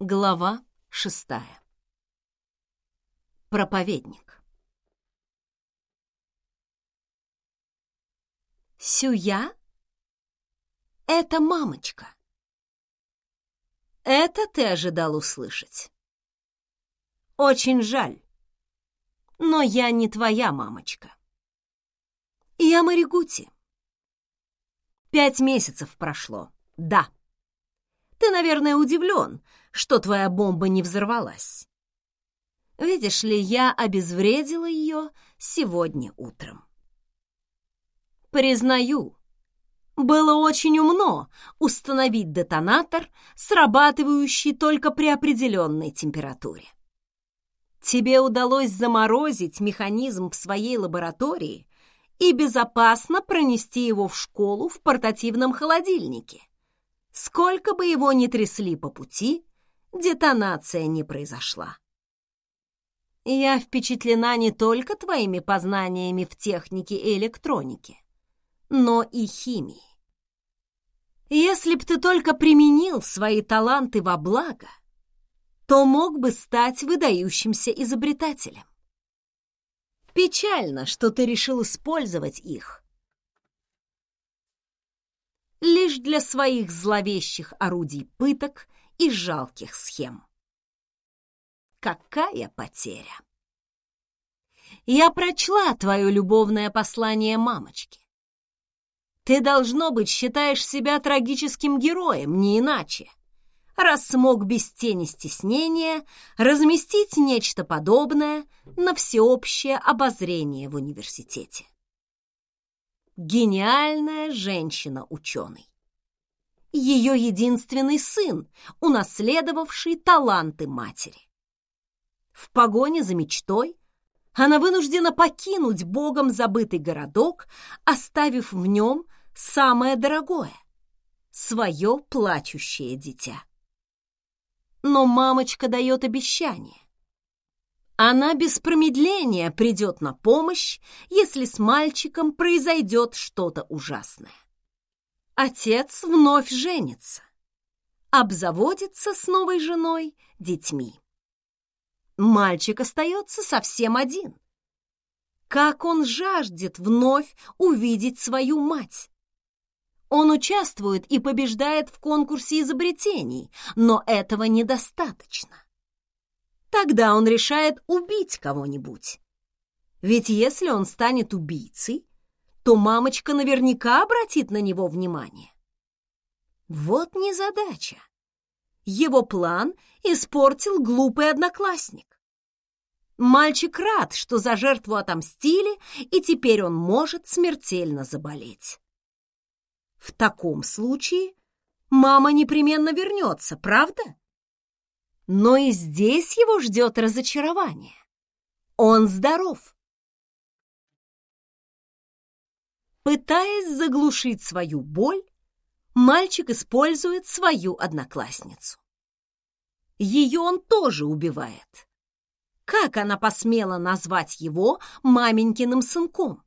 Глава шестая. Проповедник. Сюя? Это мамочка. Это ты ожидал услышать. Очень жаль, но я не твоя мамочка. Я Маригути. Пять месяцев прошло, да. Ты, наверное, удивлен, что твоя бомба не взорвалась. Видишь ли, я обезвредила ее сегодня утром. Признаю, было очень умно установить детонатор, срабатывающий только при определенной температуре. Тебе удалось заморозить механизм в своей лаборатории и безопасно пронести его в школу в портативном холодильнике. Сколько бы его ни трясли по пути, детонация не произошла. Я впечатлена не только твоими познаниями в технике и электронике, но и химии. Если б ты только применил свои таланты во благо, то мог бы стать выдающимся изобретателем. Печально, что ты решил использовать их лишь для своих зловещих орудий пыток и жалких схем. Какая потеря! Я прочла твое любовное послание мамочке. Ты, должно быть, считаешь себя трагическим героем, не иначе, раз смог без тени стеснения разместить нечто подобное на всеобщее обозрение в университете. Гениальная женщина-ученый ее единственный сын, унаследовавший таланты матери. В погоне за мечтой она вынуждена покинуть богом забытый городок, оставив в нем самое дорогое — свое плачущее дитя. Но мамочка дает обещание. Она без промедления придет на помощь, если с мальчиком произойдет что-то ужасное отец вновь женится, обзаводится с новой женой детьми. Мальчик остается совсем один. Как он жаждет вновь увидеть свою мать! Он участвует и побеждает в конкурсе изобретений, но этого недостаточно. Тогда он решает убить кого-нибудь. Ведь если он станет убийцей, то мамочка наверняка обратит на него внимание. Вот незадача. Его план испортил глупый одноклассник. Мальчик рад, что за жертву отомстили, и теперь он может смертельно заболеть. В таком случае мама непременно вернется, правда? Но и здесь его ждет разочарование. Он здоров. Пытаясь заглушить свою боль, мальчик использует свою одноклассницу. Ее он тоже убивает. Как она посмела назвать его маменькиным сынком?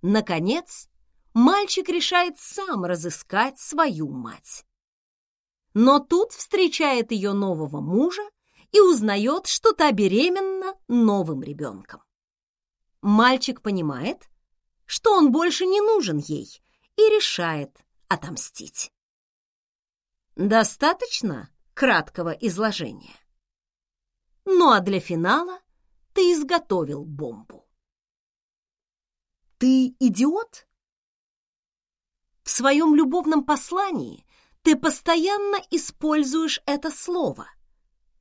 Наконец, мальчик решает сам разыскать свою мать. Но тут встречает ее нового мужа и узнает, что та беременна новым ребенком. Мальчик понимает, что он больше не нужен ей и решает отомстить. Достаточно краткого изложения. Ну а для финала ты изготовил бомбу. Ты идиот? В своем любовном послании ты постоянно используешь это слово,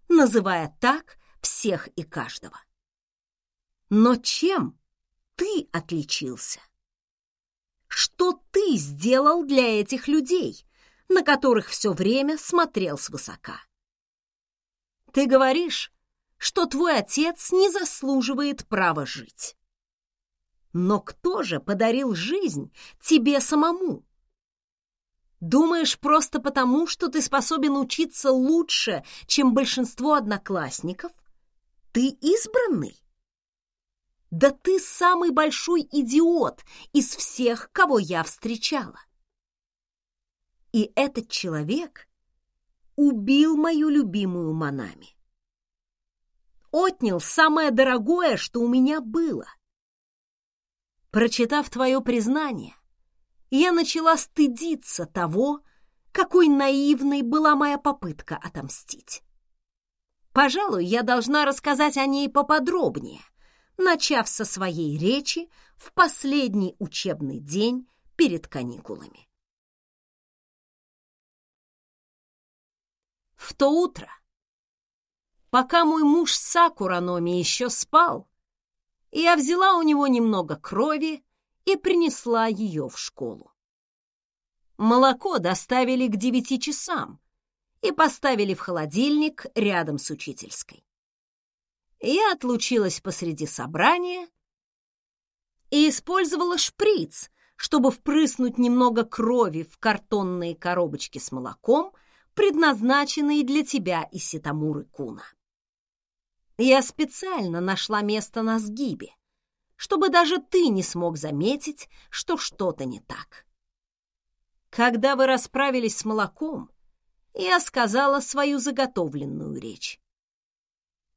называя так всех и каждого. Но чем ты отличился? Что ты сделал для этих людей, на которых все время смотрел свысока? Ты говоришь, что твой отец не заслуживает права жить. Но кто же подарил жизнь тебе самому? Думаешь, просто потому, что ты способен учиться лучше, чем большинство одноклассников? Ты избранный? Да ты самый большой идиот из всех, кого я встречала. И этот человек убил мою любимую Манами. Отнял самое дорогое, что у меня было. Прочитав твое признание, я начала стыдиться того, какой наивной была моя попытка отомстить. Пожалуй, я должна рассказать о ней поподробнее, начав со своей речи в последний учебный день перед каникулами. В то утро, пока мой муж Сакураноми еще спал, я взяла у него немного крови и принесла ее в школу. Молоко доставили к девяти часам и поставили в холодильник рядом с учительской. Я отлучилась посреди собрания и использовала шприц, чтобы впрыснуть немного крови в картонные коробочки с молоком, предназначенные для тебя и Ситамуры Куна. Я специально нашла место на сгибе, чтобы даже ты не смог заметить, что что-то не так. Когда вы расправились с молоком, я сказала свою заготовленную речь.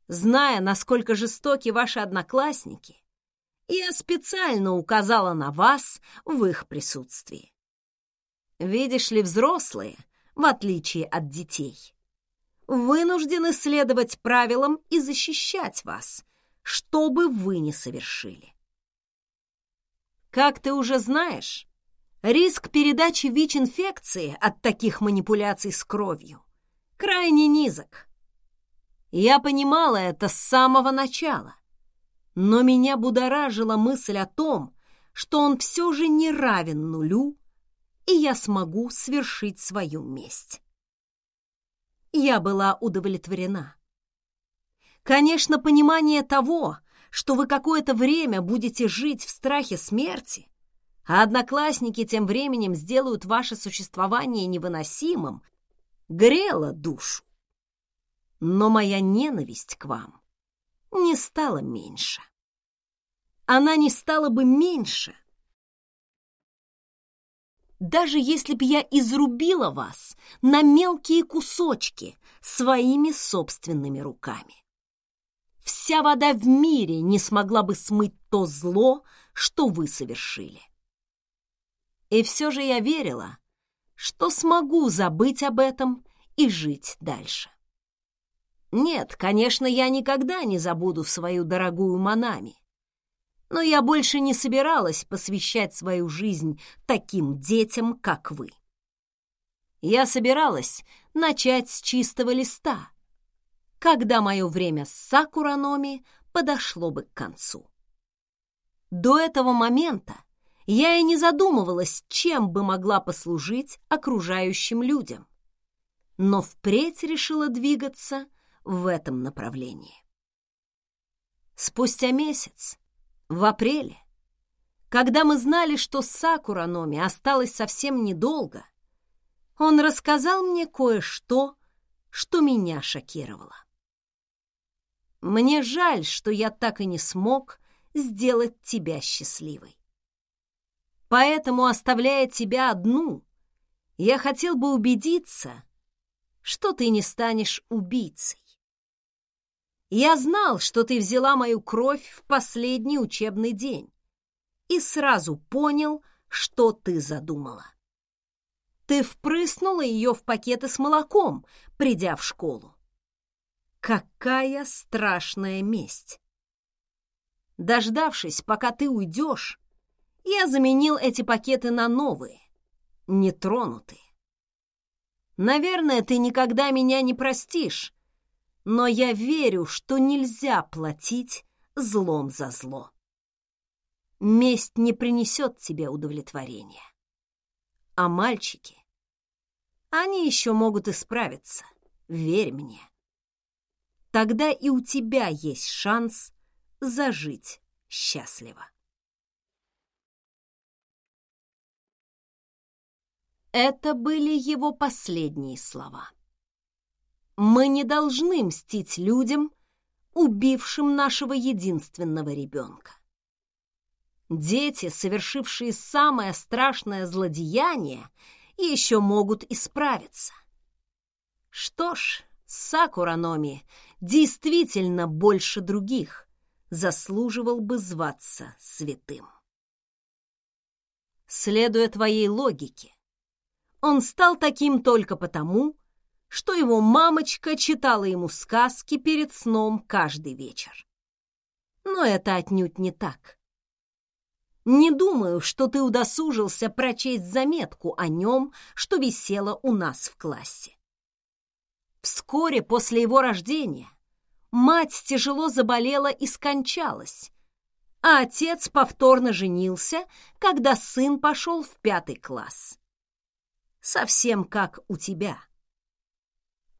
Зная, насколько жестоки ваши одноклассники, я специально указала на вас в их присутствии. Видишь ли, взрослые, в отличие от детей, вынуждены следовать правилам и защищать вас, что бы вы ни совершили. Как ты уже знаешь, риск передачи ВИЧ-инфекции от таких манипуляций с кровью крайне низок. Я понимала это с самого начала, но меня будоражила мысль о том, что он все же не равен нулю, и я смогу свершить свою месть. Я была удовлетворена. Конечно, понимание того, что вы какое-то время будете жить в страхе смерти, а одноклассники тем временем сделают ваше существование невыносимым, грело душу но моя ненависть к вам не стала меньше. Она не стала бы меньше, даже если б я изрубила вас на мелкие кусочки своими собственными руками. Вся вода в мире не смогла бы смыть то зло, что вы совершили. И все же я верила, что смогу забыть об этом и жить дальше. Нет, конечно, я никогда не забуду свою дорогую Манами. Но я больше не собиралась посвящать свою жизнь таким детям, как вы. Я собиралась начать с чистого листа, когда мое время с Сакураноми подошло бы к концу. До этого момента я и не задумывалась, чем бы могла послужить окружающим людям. Но впредь решила двигаться в этом направлении. Спустя месяц, в апреле, когда мы знали, что Сакура Номи осталось совсем недолго, он рассказал мне кое-что, что меня шокировало. Мне жаль, что я так и не смог сделать тебя счастливой. Поэтому, оставляя тебя одну, я хотел бы убедиться, что ты не станешь убийцей. Я знал, что ты взяла мою кровь в последний учебный день и сразу понял, что ты задумала. Ты впрыснула ее в пакеты с молоком, придя в школу. Какая страшная месть! Дождавшись, пока ты уйдешь, я заменил эти пакеты на новые, нетронутые. Наверное, ты никогда меня не простишь, но я верю, что нельзя платить злом за зло. Месть не принесет тебе удовлетворения. А мальчики, они еще могут исправиться, верь мне. Тогда и у тебя есть шанс зажить счастливо. Это были его последние слова. Мы не должны мстить людям, убившим нашего единственного ребенка. Дети, совершившие самое страшное злодеяние, еще могут исправиться. Что ж, Сакураноми действительно больше других заслуживал бы зваться святым. Следуя твоей логике, он стал таким только потому, что его мамочка читала ему сказки перед сном каждый вечер. Но это отнюдь не так. Не думаю, что ты удосужился прочесть заметку о нем, что висела у нас в классе. Вскоре после его рождения мать тяжело заболела и скончалась, а отец повторно женился, когда сын пошел в пятый класс. Совсем как у тебя.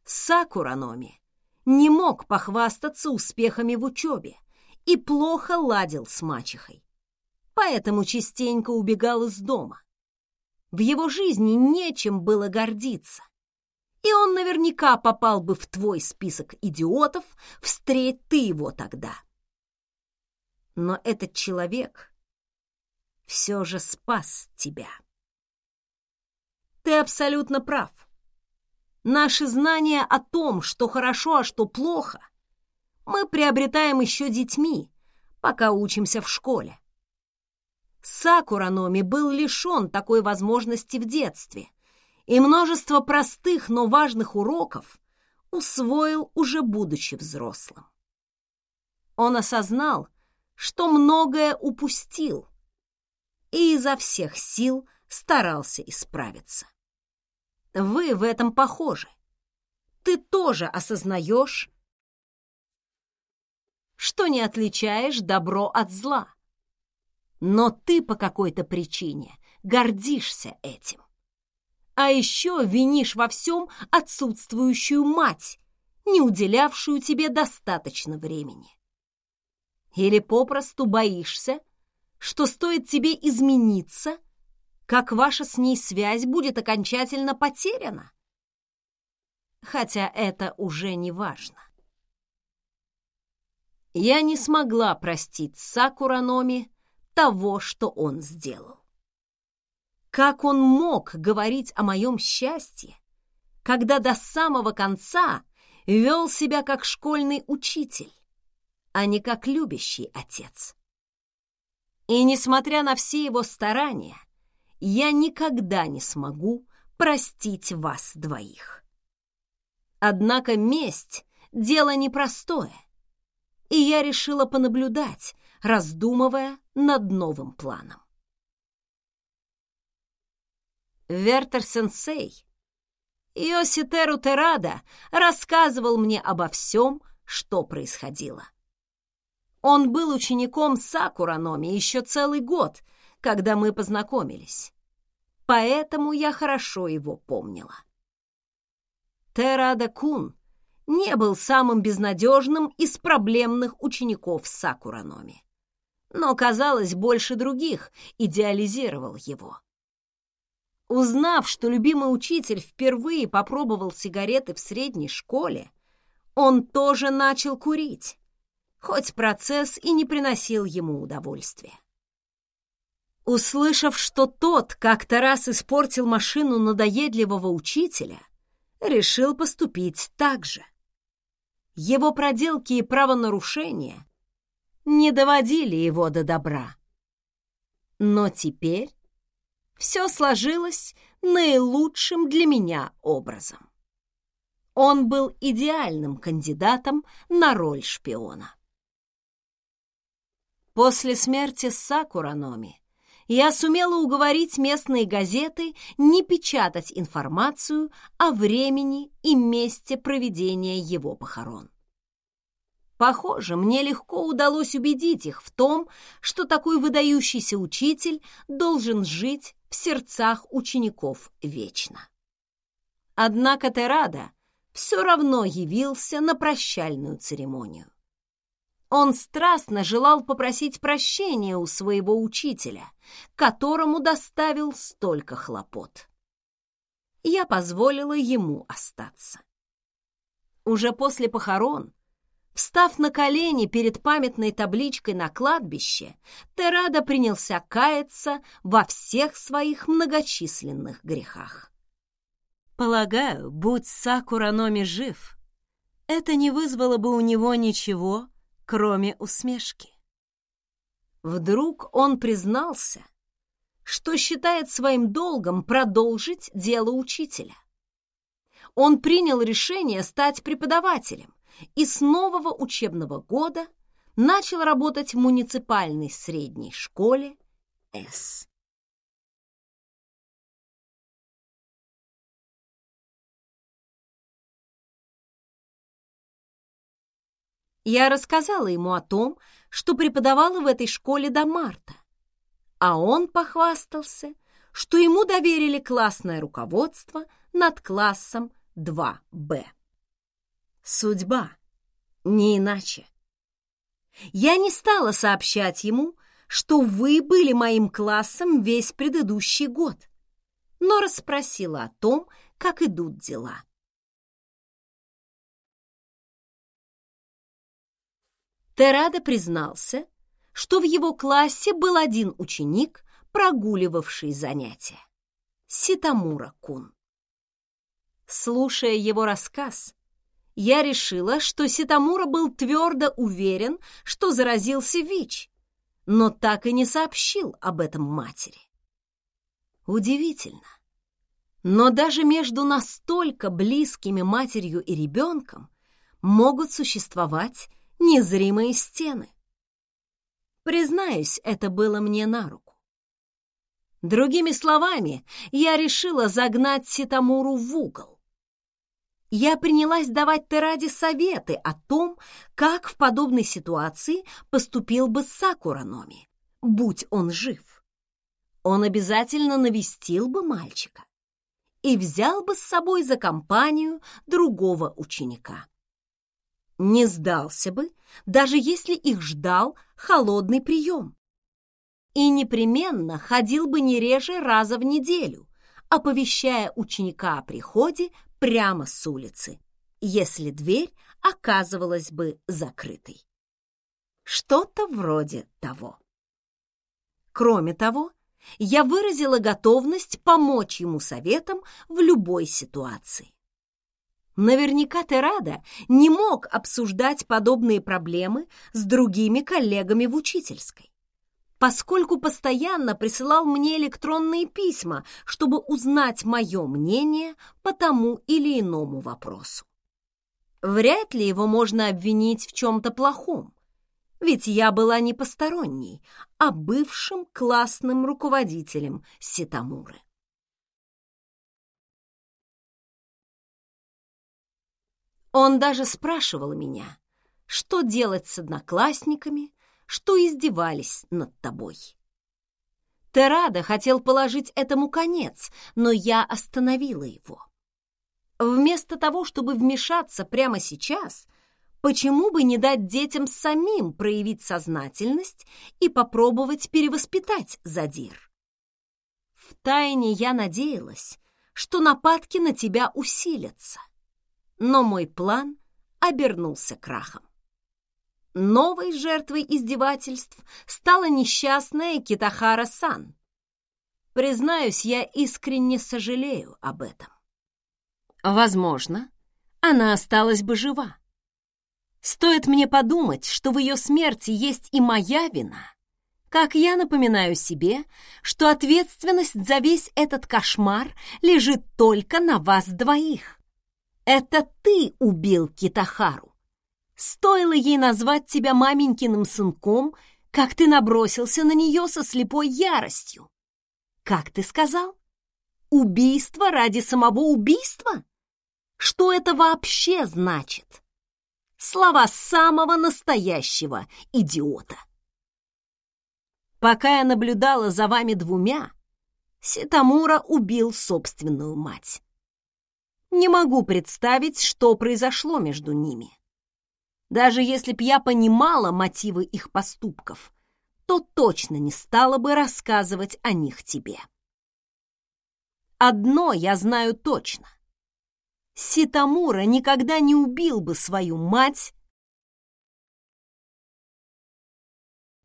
Сакураноми не мог похвастаться успехами в учебе и плохо ладил с мачехой, поэтому частенько убегал из дома. В его жизни нечем было гордиться, наверняка попал бы в твой список идиотов, встреть ты его тогда. Но этот человек все же спас тебя. Ты абсолютно прав. Наши знания о том, что хорошо, а что плохо, мы приобретаем еще детьми, пока учимся в школе. Сакураноми был лишен такой возможности в детстве, и множество простых, но важных уроков усвоил уже будучи взрослым. Он осознал, что многое упустил и изо всех сил старался исправиться. Вы в этом похожи. Ты тоже осознаешь, что не отличаешь добро от зла. Но ты по какой-то причине гордишься этим. А еще винишь во всем отсутствующую мать, не уделявшую тебе достаточно времени. Или попросту боишься, что стоит тебе измениться, как ваша с ней связь будет окончательно потеряна? Хотя это уже не важно. Я не смогла простить Сакураноми того, что он сделал. Как он мог говорить о моем счастье, когда до самого конца вел себя как школьный учитель? а не как любящий отец. И несмотря на все его старания, я никогда не смогу простить вас двоих. Однако месть — дело непростое, и я решила понаблюдать, раздумывая над новым планом. Вертер-сенсей Йоситеру Терада рассказывал мне обо всем, что происходило. Он был учеником Сакураноми еще целый год, когда мы познакомились. Поэтому я хорошо его помнила. Терада Кун не был самым безнадежным из проблемных учеников Сакураноми, но, казалось, больше других идеализировал его. Узнав, что любимый учитель впервые попробовал сигареты в средней школе, он тоже начал курить хоть процесс и не приносил ему удовольствия. Услышав, что тот как-то раз испортил машину надоедливого учителя, решил поступить так же. Его проделки и правонарушения не доводили его до добра. Но теперь все сложилось наилучшим для меня образом. Он был идеальным кандидатом на роль шпиона. После смерти Сакураноми я сумела уговорить местные газеты не печатать информацию о времени и месте проведения его похорон. Похоже, мне легко удалось убедить их в том, что такой выдающийся учитель должен жить в сердцах учеников вечно. Однако Терада все равно явился на прощальную церемонию. Он страстно желал попросить прощения у своего учителя, которому доставил столько хлопот. Я позволила ему остаться. Уже после похорон Встав на колени перед памятной табличкой на кладбище, Терада принялся каяться во всех своих многочисленных грехах. Полагаю, будь Сакура Номи жив, это не вызвало бы у него ничего, кроме усмешки. Вдруг он признался, что считает своим долгом продолжить дело учителя. Он принял решение стать преподавателем и с нового учебного года начал работать в муниципальной средней школе С. Я рассказала ему о том, что преподавала в этой школе до марта, а он похвастался, что ему доверили классное руководство над классом 2Б. Судьба, не иначе. Я не стала сообщать ему, что вы были моим классом весь предыдущий год, но расспросила о том, как идут дела. Терада признался, что в его классе был один ученик, прогуливавший занятия. Ситамура Кун. Слушая его рассказ, я решила, что Ситамура был твердо уверен, что заразился ВИЧ, но так и не сообщил об этом матери. Удивительно. Но даже между настолько близкими матерью и ребенком могут существовать незримые стены. Признаюсь, это было мне на руку. Другими словами, я решила загнать Ситамуру в угол. Я принялась давать Тераде советы о том, как в подобной ситуации поступил бы Сакураноми, будь он жив. Он обязательно навестил бы мальчика и взял бы с собой за компанию другого ученика не сдался бы, даже если их ждал холодный прием. И непременно ходил бы не реже раза в неделю, оповещая ученика о приходе прямо с улицы, если дверь оказывалась бы закрытой. Что-то вроде того. Кроме того, я выразила готовность помочь ему советом в любой ситуации. Наверняка Терада не мог обсуждать подобные проблемы с другими коллегами в учительской, поскольку постоянно присылал мне электронные письма, чтобы узнать мое мнение по тому или иному вопросу. Вряд ли его можно обвинить в чем-то плохом, ведь я была не посторонней, а бывшим классным руководителем Ситамуры. Он даже спрашивал меня, что делать с одноклассниками, что издевались над тобой. Терада хотел положить этому конец, но я остановила его. Вместо того, чтобы вмешаться прямо сейчас, почему бы не дать детям самим проявить сознательность и попробовать перевоспитать Задир? Втайне я надеялась, что нападки на тебя усилятся но мой план обернулся крахом. Новой жертвой издевательств стала несчастная Китахара-сан. Признаюсь, я искренне сожалею об этом. Возможно, она осталась бы жива. Стоит мне подумать, что в ее смерти есть и моя вина, как я напоминаю себе, что ответственность за весь этот кошмар лежит только на вас двоих. Это ты убил Китахару. Стоило ей назвать тебя маменькиным сынком, как ты набросился на нее со слепой яростью. Как ты сказал? Убийство ради самого убийства? Что это вообще значит? Слова самого настоящего идиота. Пока я наблюдала за вами двумя, Ситамура убил собственную мать. Не могу представить, что произошло между ними. Даже если б я понимала мотивы их поступков, то точно не стала бы рассказывать о них тебе. Одно я знаю точно. Ситамура никогда не убил бы свою мать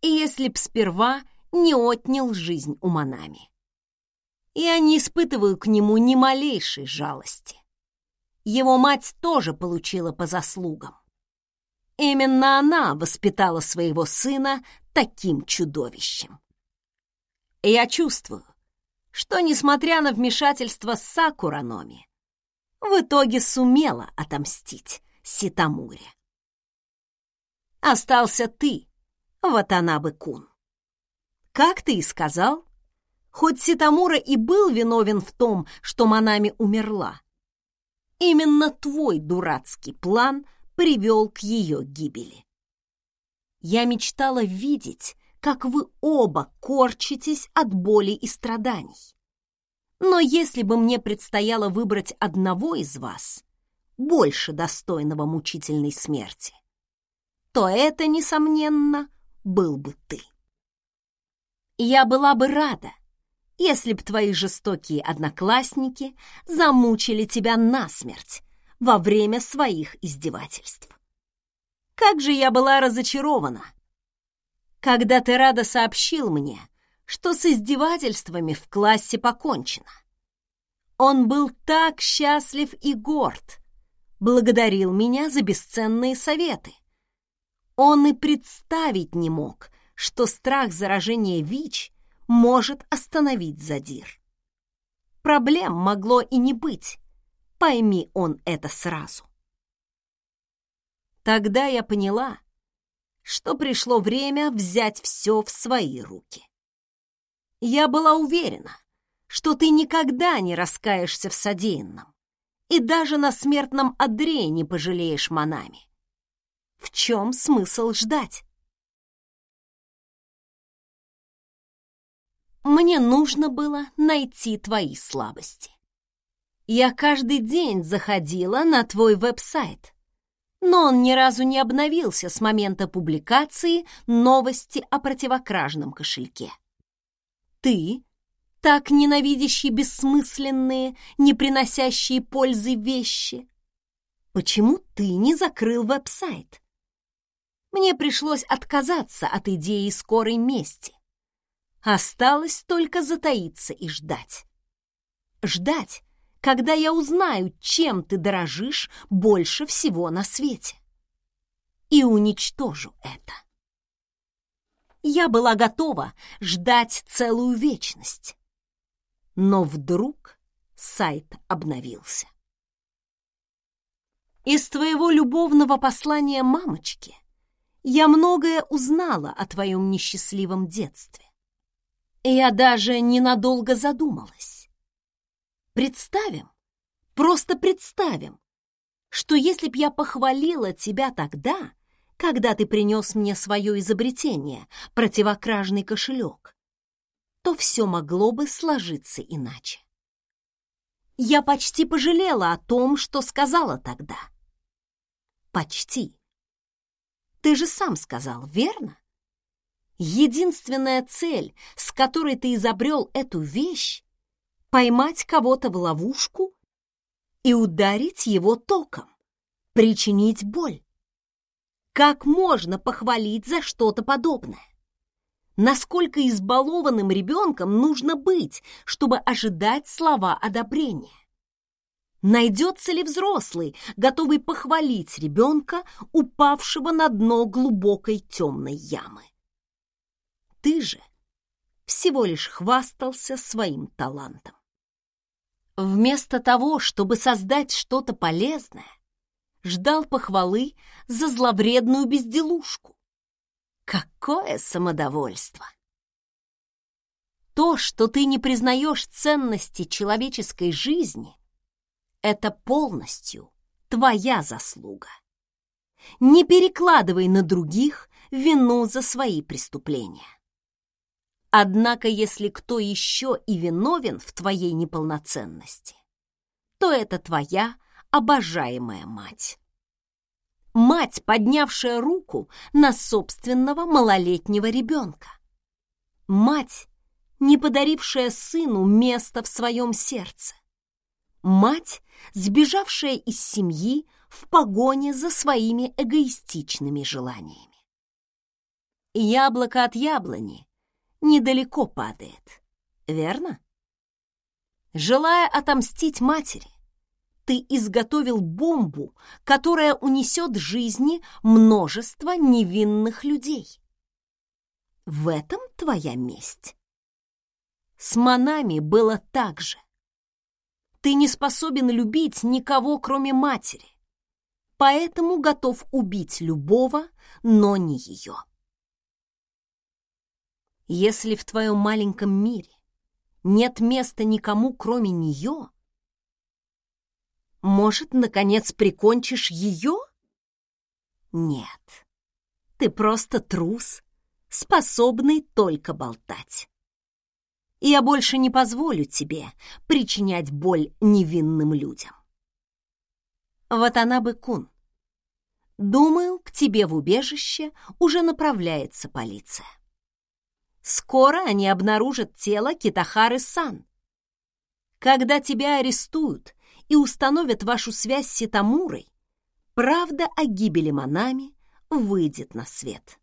и если б сперва не отнял жизнь у Манами. Я не испытываю к нему ни малейшей жалости. Его мать тоже получила по заслугам. Именно она воспитала своего сына таким чудовищем. Я чувствую, что, несмотря на вмешательство Сакураноми, в итоге сумела отомстить Ситамуре. Остался ты, Ватанабе-кун. Как ты и сказал, хоть Ситамура и был виновен в том, что Манами умерла, именно твой дурацкий план привел к ее гибели. Я мечтала видеть, как вы оба корчитесь от боли и страданий. Но если бы мне предстояло выбрать одного из вас, больше достойного мучительной смерти, то это, несомненно, был бы ты. Я была бы рада, если б твои жестокие одноклассники замучили тебя насмерть во время своих издевательств. Как же я была разочарована, когда ты рада сообщил мне, что с издевательствами в классе покончено. Он был так счастлив и горд, благодарил меня за бесценные советы. Он и представить не мог, что страх заражения ВИЧ может остановить задир. Проблем могло и не быть, пойми он это сразу. Тогда я поняла, что пришло время взять все в свои руки. Я была уверена, что ты никогда не раскаешься в содеянном и даже на смертном одре не пожалеешь Манами. В чем смысл ждать? Мне нужно было найти твои слабости. Я каждый день заходила на твой веб-сайт, но он ни разу не обновился с момента публикации новости о противокражном кошельке. Ты, так ненавидящий бессмысленные, не приносящие пользы вещи, почему ты не закрыл веб-сайт? Мне пришлось отказаться от идеи скорой мести. Осталось только затаиться и ждать. Ждать, когда я узнаю, чем ты дорожишь больше всего на свете. И уничтожу это. Я была готова ждать целую вечность. Но вдруг сайт обновился. Из твоего любовного послания мамочке я многое узнала о твоем несчастливом детстве. Я даже ненадолго задумалась. Представим, просто представим, что если б я похвалила тебя тогда, когда ты принес мне свое изобретение, противокражный кошелек, то все могло бы сложиться иначе. Я почти пожалела о том, что сказала тогда. Почти. Ты же сам сказал, верно? Единственная цель, с которой ты изобрел эту вещь, поймать кого-то в ловушку и ударить его током, причинить боль. Как можно похвалить за что-то подобное? Насколько избалованным ребенком нужно быть, чтобы ожидать слова одобрения? Найдется ли взрослый, готовый похвалить ребенка, упавшего на дно глубокой темной ямы? Ты же всего лишь хвастался своим талантом. Вместо того, чтобы создать что-то полезное, ждал похвалы за зловредную безделушку. Какое самодовольство! То, что ты не признаешь ценности человеческой жизни, это полностью твоя заслуга. Не перекладывай на других вину за свои преступления. Однако, если кто еще и виновен в твоей неполноценности, то это твоя обожаемая мать. Мать, поднявшая руку на собственного малолетнего ребенка. Мать, не подарившая сыну место в своем сердце. Мать, сбежавшая из семьи в погоне за своими эгоистичными желаниями. Яблоко от яблони недалеко падает, верно? Желая отомстить матери, ты изготовил бомбу, которая унесет жизни множество невинных людей. В этом твоя месть. С Манами было так же. Ты не способен любить никого, кроме матери, поэтому готов убить любого, но не ее. Если в твоем маленьком мире нет места никому, кроме нее, может, наконец, прикончишь ее? Нет, ты просто трус, способный только болтать. Я больше не позволю тебе причинять боль невинным людям. Вот она бы кун. Думаю, к тебе в убежище уже направляется полиция. Скоро они обнаружат тело Китахары-сан. Когда тебя арестуют и установят вашу связь с Ситамурой, правда о гибели Манами выйдет на свет.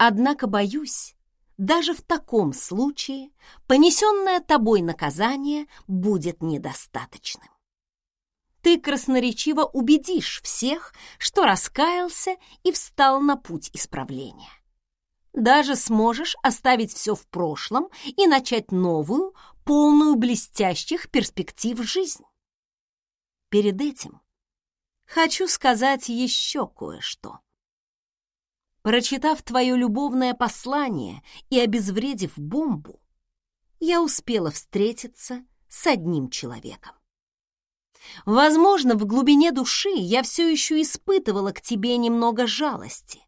Однако, боюсь, даже в таком случае понесенное тобой наказание будет недостаточным. Ты красноречиво убедишь всех, что раскаялся и встал на путь исправления. Даже сможешь оставить все в прошлом и начать новую, полную блестящих перспектив жизнь. Перед этим хочу сказать еще кое-что. Прочитав твое любовное послание и обезвредив бомбу, я успела встретиться с одним человеком. Возможно, в глубине души я все еще испытывала к тебе немного жалости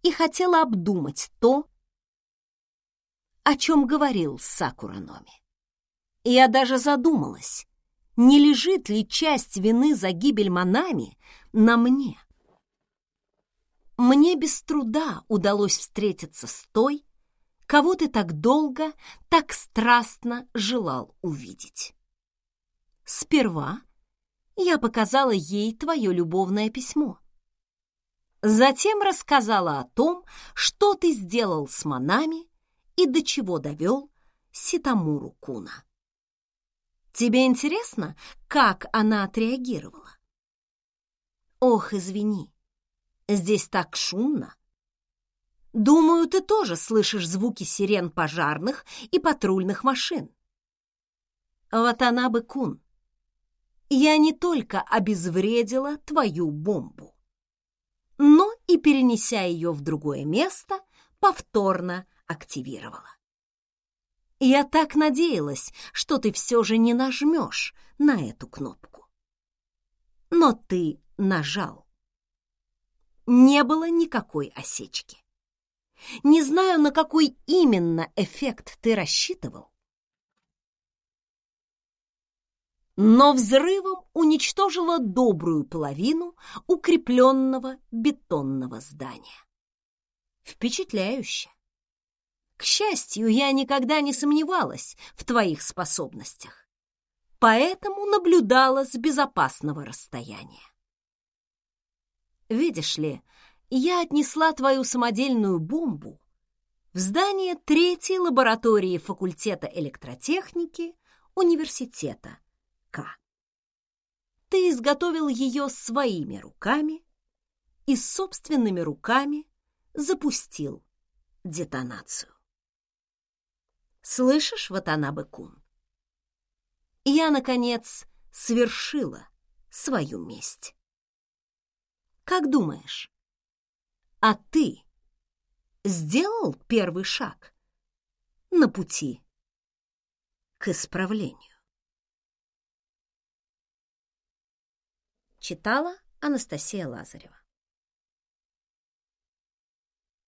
и хотела обдумать то, о чем говорил Сакураноми. Я даже задумалась, не лежит ли часть вины за гибель Манами на мне мне без труда удалось встретиться с той, кого ты так долго, так страстно желал увидеть. Сперва я показала ей твое любовное письмо. Затем рассказала о том, что ты сделал с Манами и до чего довел Ситамуру Куна. Тебе интересно, как она отреагировала? Ох, извини, Здесь так шумно. Думаю, ты тоже слышишь звуки сирен пожарных и патрульных машин. Бы кун. Я не только обезвредила твою бомбу, но и, перенеся ее в другое место, повторно активировала. Я так надеялась, что ты все же не нажмешь на эту кнопку. Но ты нажал не было никакой осечки. Не знаю, на какой именно эффект ты рассчитывал, но взрывом уничтожила добрую половину укрепленного бетонного здания. Впечатляюще. К счастью, я никогда не сомневалась в твоих способностях, поэтому наблюдала с безопасного расстояния. Видишь ли, я отнесла твою самодельную бомбу в здание третьей лаборатории факультета электротехники университета К. Ты изготовил ее своими руками и собственными руками запустил детонацию. Слышишь, Ватанабе-кун? Я, наконец, свершила свою месть. Как думаешь, а ты сделал первый шаг на пути к исправлению? Читала Анастасия Лазарева